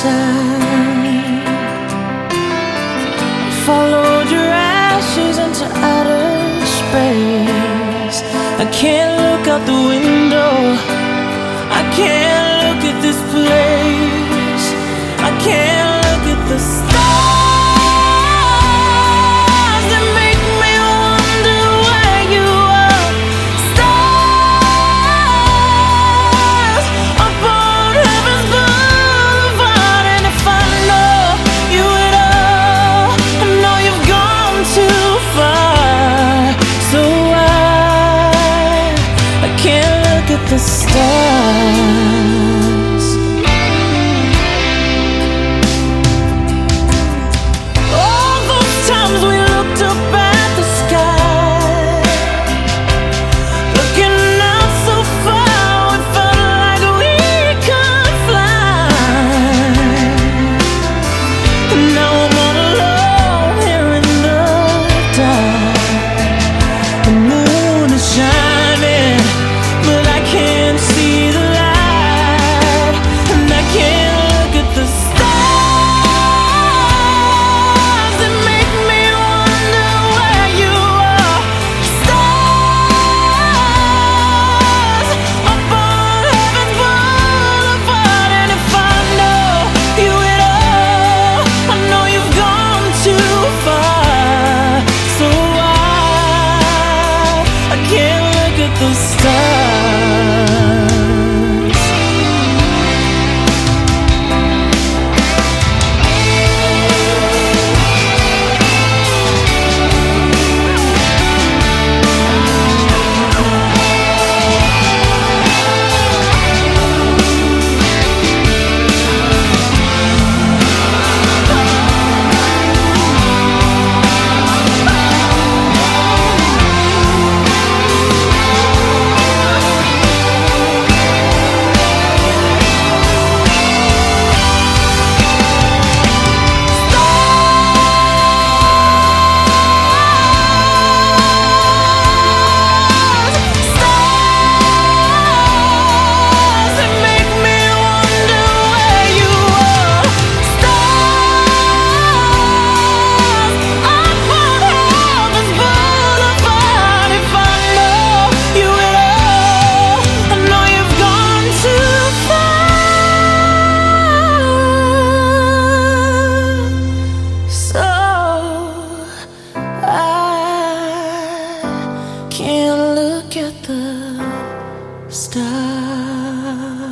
sand. Followed your ashes into outer space. I can't look out the window. I can't. At the stars. The stars. look at the stars.